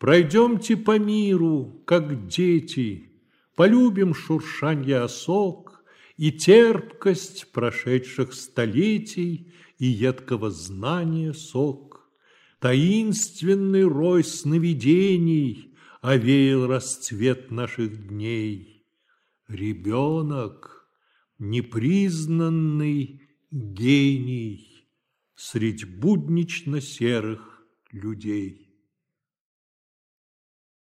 Пройдемте по миру, как дети, Полюбим шуршанье осок И терпкость прошедших столетий И едкого знания сок. Таинственный рой сновидений Овеял расцвет наших дней. Ребенок, непризнанный гений Средь буднично серых людей.